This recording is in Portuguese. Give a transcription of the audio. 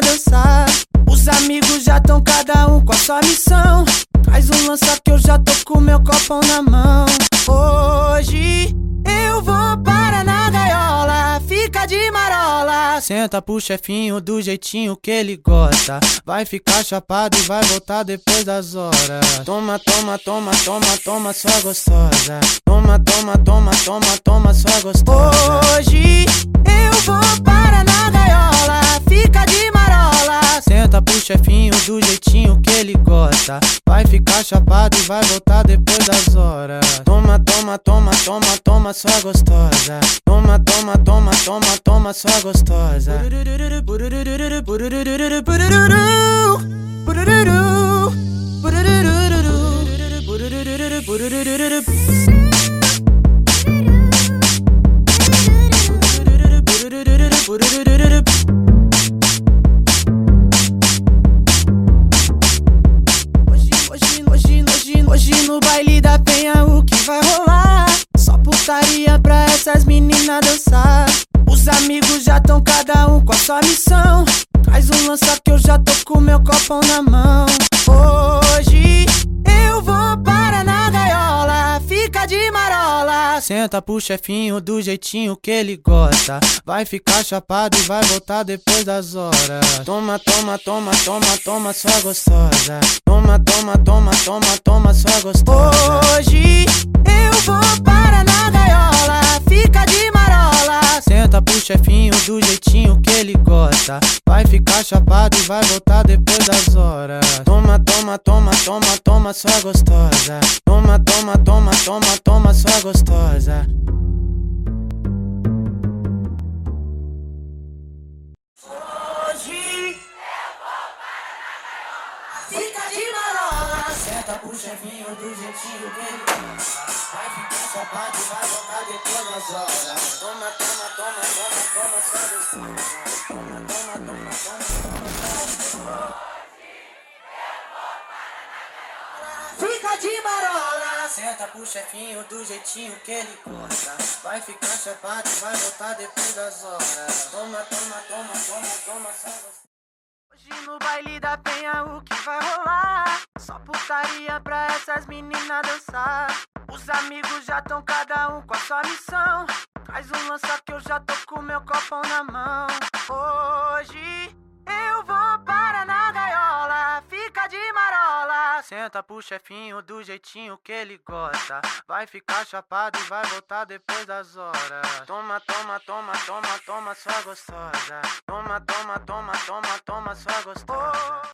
dançar. Os amigos já tão cada um com a sua missão. Traz um lança que eu já tô com meu copão na mão. Hoje eu vou para na gaiola, fica de marola. Senta pro chefinho do jeitinho que ele gosta. Vai ficar chapado e vai voltar depois das horas. Toma, toma, toma, toma, toma, sua gostosa. Toma, toma, toma, toma, toma, sua gostosa. Hoje chefinho do jeitinho que ele gosta. Vai ficar chapado e vai voltar depois das horas. Toma, toma, toma, toma, toma, sua gostosa. Toma, toma, toma, toma, toma, sua gostosa. Hoje, no baile da penha o que vai rolar? Só putaria pra essas meninas dançar. Os amigos já tão cada um com a sua missão. Traz um lança que eu já tô com meu copão na mão. Senta pro chefinho do jeitinho que ele gosta. Vai ficar chapado e vai voltar depois das horas. Toma, toma, toma, toma, toma, sua gostosa. Toma, toma, toma, toma, toma, sua gostosa. Hoje gosta. Vai ficar chapado e vai voltar depois das horas. Toma, toma, toma, toma, toma, sua gostosa. Toma, toma, toma, toma, toma, sua gostosa. Hoje Fica de marola Senta pro chefinho do jeitinho que ele. Vai ficar chapado e vai voltar depois das horas Toma, toma, toma, toma, toma, gostosa Toma, toma, toma, toma, toma Fica de marola Senta pro chefinho do jeitinho que ele gosta Vai ficar chapado e vai voltar depois das horas Toma, toma, toma, toma, toma, gostosa Hoje no baile da penha o que vai rolar? Só putaria pra essas meninas dançar. Os amigos já tão cada um com a sua missão. Traz um lança que eu já tô com meu copão na mão. Hoje eu vou para na gaiola, fica de marola. Senta pro chefinho do jeitinho que ele gosta. Vai ficar chapado e vai voltar depois das horas. Toma, toma, toma, toma, toma, sua gostosa. Toma, toma, toma, toma, toma, sua gostosa.